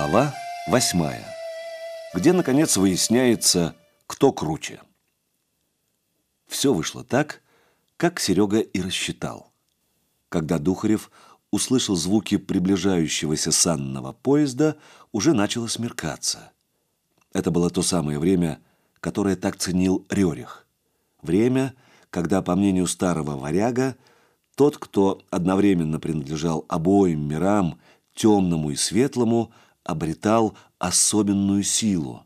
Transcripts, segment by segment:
Глава восьмая, где, наконец, выясняется, кто круче. Все вышло так, как Серега и рассчитал. Когда Духарев услышал звуки приближающегося санного поезда, уже начало смеркаться. Это было то самое время, которое так ценил Рерих. Время, когда, по мнению старого варяга, тот, кто одновременно принадлежал обоим мирам, темному и светлому, обретал особенную силу,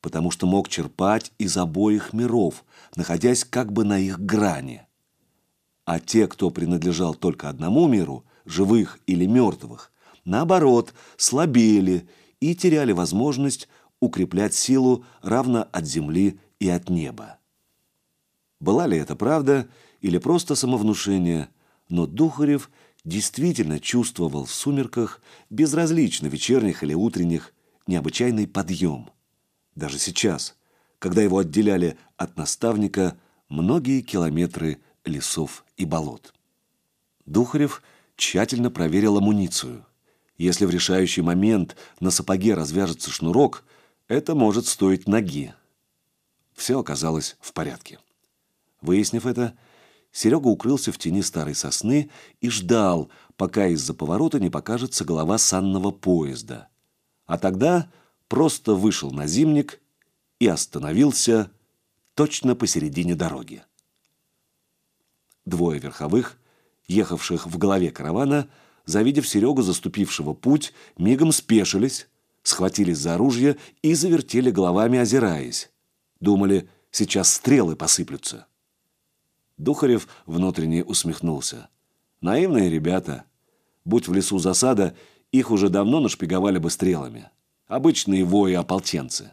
потому что мог черпать из обоих миров, находясь как бы на их грани. А те, кто принадлежал только одному миру, живых или мертвых, наоборот, слабели и теряли возможность укреплять силу равно от земли и от неба. Была ли это правда или просто самовнушение, но Духарев – действительно чувствовал в сумерках, безразлично вечерних или утренних, необычайный подъем. Даже сейчас, когда его отделяли от наставника многие километры лесов и болот. Духарев тщательно проверил амуницию. Если в решающий момент на сапоге развяжется шнурок, это может стоить ноги. Все оказалось в порядке. Выяснив это, Серега укрылся в тени старой сосны и ждал, пока из-за поворота не покажется голова санного поезда. А тогда просто вышел на зимник и остановился точно посередине дороги. Двое верховых, ехавших в голове каравана, завидев Серегу, заступившего путь, мигом спешились, схватились за оружие и завертели головами, озираясь. Думали, сейчас стрелы посыплются. Духарев внутренне усмехнулся. Наивные ребята. Будь в лесу засада, их уже давно нашпиговали бы стрелами. Обычные вои-ополченцы.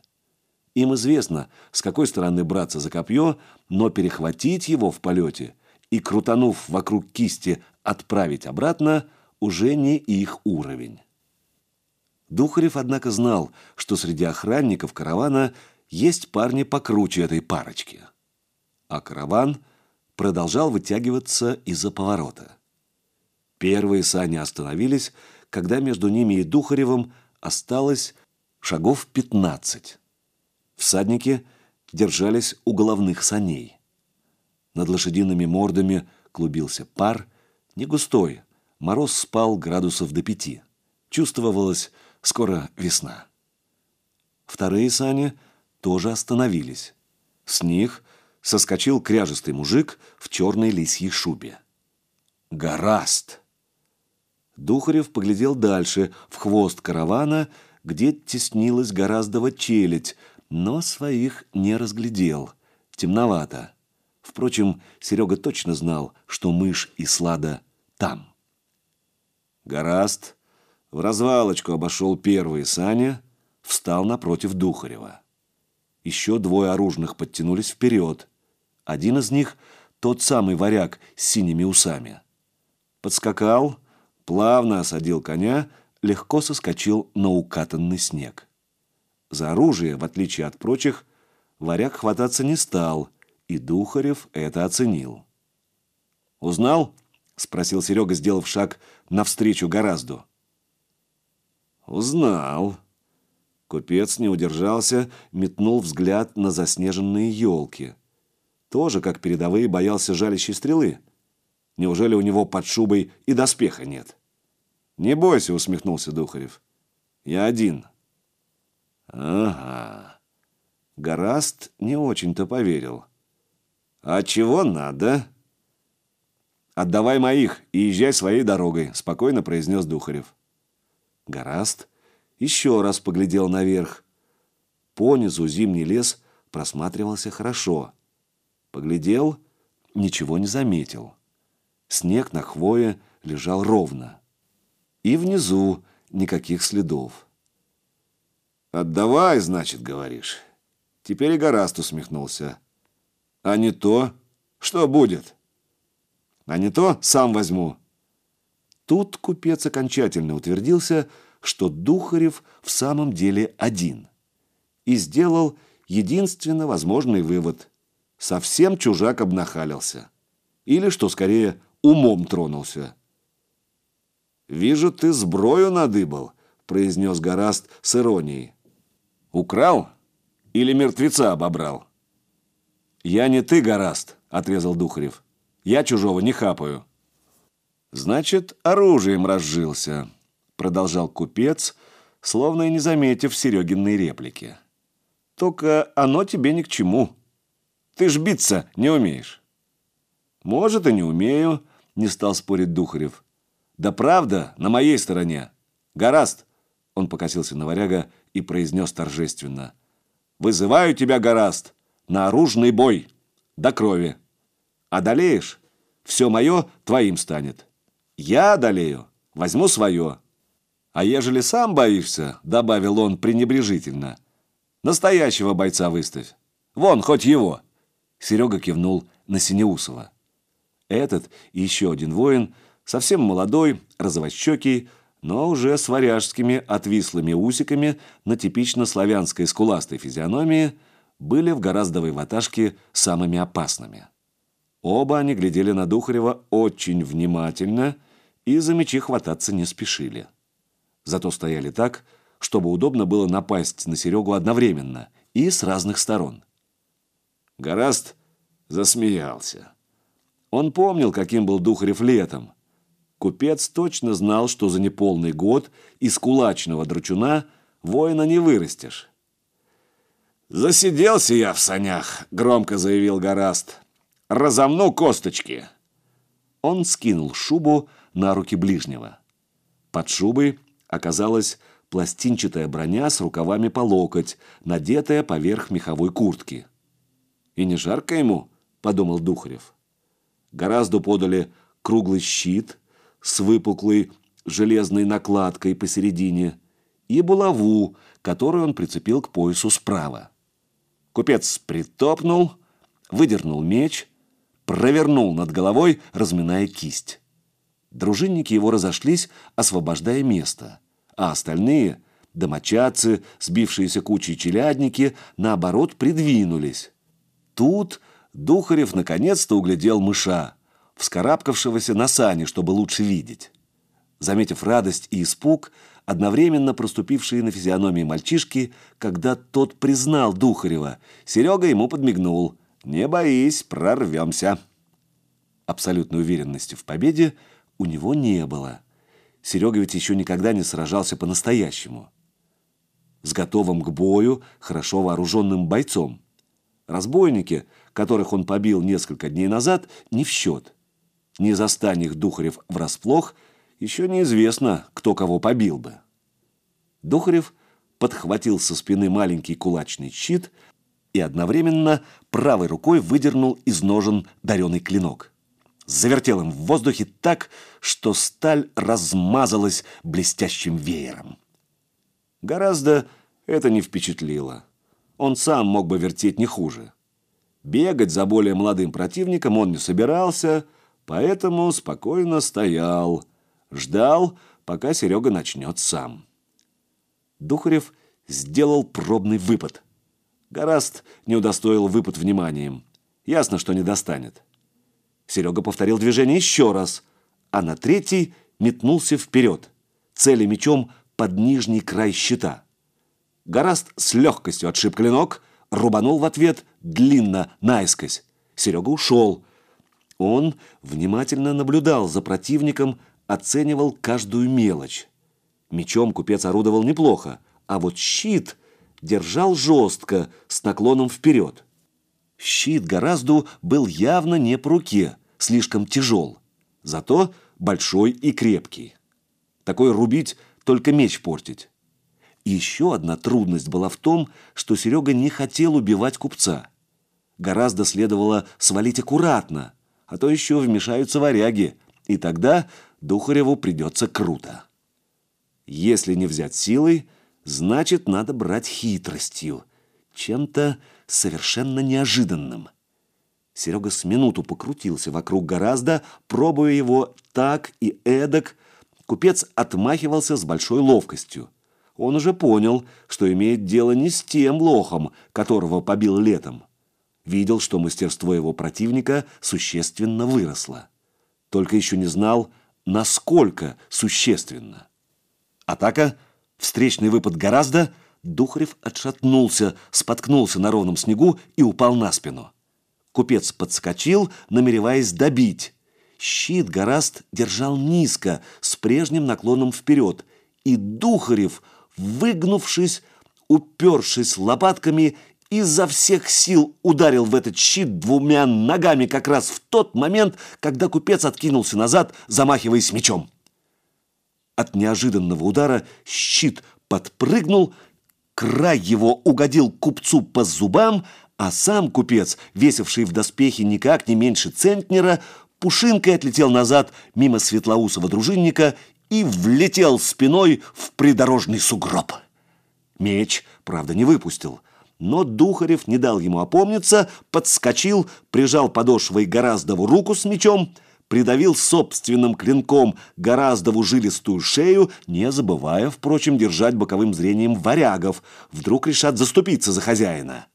Им известно, с какой стороны браться за копье, но перехватить его в полете и, крутанув вокруг кисти, отправить обратно уже не их уровень. Духарев, однако, знал, что среди охранников каравана есть парни покруче этой парочки. А караван – продолжал вытягиваться из-за поворота. Первые сани остановились, когда между ними и Духаревым осталось шагов пятнадцать. Всадники держались у головных саней. Над лошадиными мордами клубился пар, не густой, мороз спал градусов до пяти. Чувствовалось, скоро весна. Вторые сани тоже остановились. С них соскочил кряжестый мужик в черной лисьей шубе. «Гораст!» Духарев поглядел дальше, в хвост каравана, где теснилась гораздо челядь, но своих не разглядел. Темновато. Впрочем, Серега точно знал, что мышь и слада там. Гораст в развалочку обошел первые сани, встал напротив Духарева. Еще двое оружных подтянулись вперед. Один из них – тот самый варяг с синими усами. Подскакал, плавно осадил коня, легко соскочил на укатанный снег. За оружие, в отличие от прочих, варяг хвататься не стал, и Духарев это оценил. «Узнал?» – спросил Серега, сделав шаг навстречу Горазду. «Узнал». Купец не удержался, метнул взгляд на заснеженные елки – тоже, как передовые, боялся жалящей стрелы. Неужели у него под шубой и доспеха нет? «Не бойся», — усмехнулся Духарев. «Я один». «Ага». Гораст не очень-то поверил. «А чего надо?» «Отдавай моих и езжай своей дорогой», — спокойно произнес Духарев. Гораст еще раз поглядел наверх. Понизу зимний лес просматривался хорошо. Поглядел, ничего не заметил. Снег на хвое лежал ровно. И внизу никаких следов. «Отдавай, значит, говоришь». Теперь и Гораст усмехнулся. «А не то? Что будет?» «А не то? Сам возьму». Тут купец окончательно утвердился, что Духарев в самом деле один. И сделал единственно возможный вывод совсем чужак обнахалился. Или, что скорее, умом тронулся. «Вижу, ты сброю надыбал», — произнес Гораст с иронией. «Украл или мертвеца обобрал?» «Я не ты, Гораст», — отрезал Духарев. «Я чужого не хапаю». «Значит, оружием разжился», — продолжал купец, словно и не заметив Серегиной реплики. «Только оно тебе ни к чему. Ты ж биться не умеешь». «Может, и не умею», — не стал спорить Духарев. «Да правда, на моей стороне. Гораст!» Он покосился на варяга и произнес торжественно. «Вызываю тебя, Гораст, на оружный бой, до крови. Одолеешь, все мое твоим станет». Я одолею, возьму свое. А ежели сам боишься, добавил он пренебрежительно, настоящего бойца выставь. Вон, хоть его. Серега кивнул на Синеусова. Этот и еще один воин, совсем молодой, розовощекий, но уже с варяжскими отвислыми усиками на типично славянской скуластой физиономии, были в гораздовой ваташке самыми опасными. Оба они глядели на Духарева очень внимательно – и за мечи хвататься не спешили. Зато стояли так, чтобы удобно было напасть на Серегу одновременно и с разных сторон. Гораст засмеялся. Он помнил, каким был Духарев летом. Купец точно знал, что за неполный год из кулачного дручуна воина не вырастешь. «Засиделся я в санях», — громко заявил Гораст. «Разомну косточки». Он скинул шубу, на руки ближнего. Под шубой оказалась пластинчатая броня с рукавами по локоть, надетая поверх меховой куртки. «И не жарко ему?» – подумал Духарев. Гораздо подали круглый щит с выпуклой железной накладкой посередине и булаву, которую он прицепил к поясу справа. Купец притопнул, выдернул меч, провернул над головой, разминая кисть. Дружинники его разошлись, освобождая место, а остальные, домочадцы, сбившиеся кучей челядники, наоборот, придвинулись. Тут Духарев наконец-то углядел мыша, вскарабкавшегося на сани, чтобы лучше видеть. Заметив радость и испуг, одновременно проступившие на физиономии мальчишки, когда тот признал Духарева, Серега ему подмигнул. «Не боись, прорвемся». Абсолютной уверенности в победе – у него не было. Серега ведь еще никогда не сражался по-настоящему. С готовым к бою, хорошо вооруженным бойцом. Разбойники, которых он побил несколько дней назад, не в счет. Не застань их Духарев врасплох, еще неизвестно, кто кого побил бы. Духарев подхватил со спины маленький кулачный щит и одновременно правой рукой выдернул из ножен дареный клинок завертел им в воздухе так, что сталь размазалась блестящим веером. Гораздо это не впечатлило. Он сам мог бы вертеть не хуже. Бегать за более молодым противником он не собирался, поэтому спокойно стоял, ждал, пока Серега начнет сам. Духарев сделал пробный выпад. Гораст не удостоил выпад вниманием. Ясно, что не достанет. Серега повторил движение еще раз, а на третий метнулся вперед, цели мечом под нижний край щита. Гораст с легкостью отшиб клинок, рубанул в ответ длинно, наискось. Серега ушел. Он внимательно наблюдал за противником, оценивал каждую мелочь. Мечом купец орудовал неплохо, а вот щит держал жестко, с наклоном вперед. Щит гораздо был явно не по руке, слишком тяжел, зато большой и крепкий. Такой рубить, только меч портить. Еще одна трудность была в том, что Серега не хотел убивать купца. Гораздо следовало свалить аккуратно, а то еще вмешаются варяги, и тогда Духареву придется круто. Если не взять силой, значит, надо брать хитростью, чем-то совершенно неожиданным – Серега с минуту покрутился вокруг гораздо, пробуя его так и эдак. Купец отмахивался с большой ловкостью. Он уже понял, что имеет дело не с тем лохом, которого побил летом. Видел, что мастерство его противника существенно выросло. Только еще не знал, насколько существенно. Атака Встречный выпад гораздо, Духарев отшатнулся, споткнулся на ровном снегу и упал на спину. Купец подскочил, намереваясь добить. Щит Гораст держал низко, с прежним наклоном вперед, и Духарев, выгнувшись, упершись лопатками, изо всех сил ударил в этот щит двумя ногами как раз в тот момент, когда купец откинулся назад, замахиваясь мечом. От неожиданного удара щит подпрыгнул, край его угодил купцу по зубам, а сам купец, весивший в доспехе никак не меньше центнера, пушинкой отлетел назад мимо светлоусого дружинника и влетел спиной в придорожный сугроб. Меч, правда, не выпустил, но Духарев не дал ему опомниться, подскочил, прижал подошвой Гораздову руку с мечом, придавил собственным клинком Гораздову жилистую шею, не забывая, впрочем, держать боковым зрением варягов. Вдруг решат заступиться за хозяина.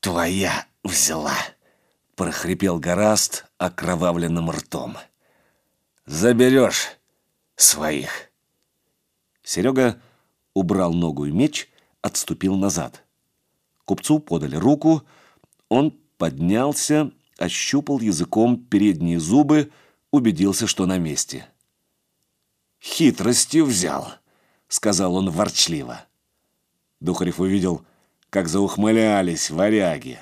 «Твоя взяла!» прохрипел Гораст окровавленным ртом. «Заберешь своих!» Серега убрал ногу и меч, отступил назад. Купцу подали руку, он поднялся, ощупал языком передние зубы, убедился, что на месте. «Хитростью взял», — сказал он ворчливо. Духарев увидел, как заухмылялись варяги.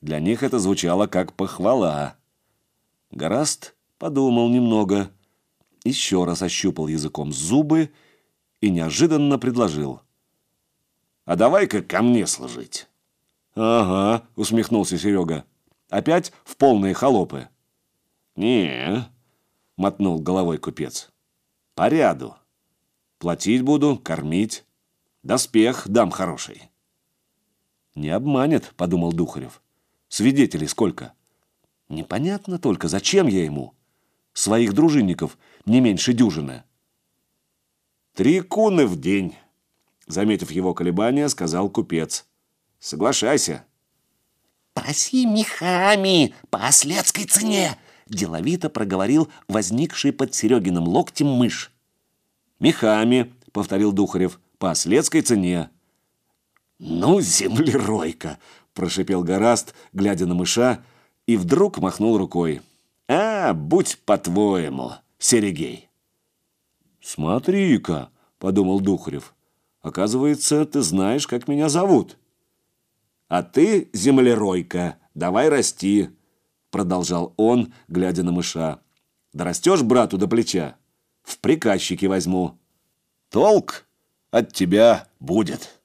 Для них это звучало как похвала. Гораст подумал немного, еще раз ощупал языком зубы и неожиданно предложил. «А давай-ка ко мне служить». «Ага», — усмехнулся Серега. «Опять в полные холопы». «Не», — мотнул головой купец. «По ряду. Платить буду, кормить. Доспех дам хороший». «Не обманет», — подумал Духарев. Свидетелей сколько? Непонятно только, зачем я ему? Своих дружинников не меньше дюжины. Три куны в день, заметив его колебания, сказал купец. Соглашайся. Проси мехами по ослецкой цене, деловито проговорил возникший под Серегиным локтем мышь. «Мехами», — повторил Духарев, — «по ослецкой цене». «Ну, землеройка!» – прошипел Гораст, глядя на мыша, и вдруг махнул рукой. «А, будь по-твоему, Серегей!» «Смотри-ка!» – подумал Духарев. «Оказывается, ты знаешь, как меня зовут». «А ты, землеройка, давай расти!» – продолжал он, глядя на мыша. «Дорастешь брату до плеча? В приказчики возьму. Толк от тебя будет».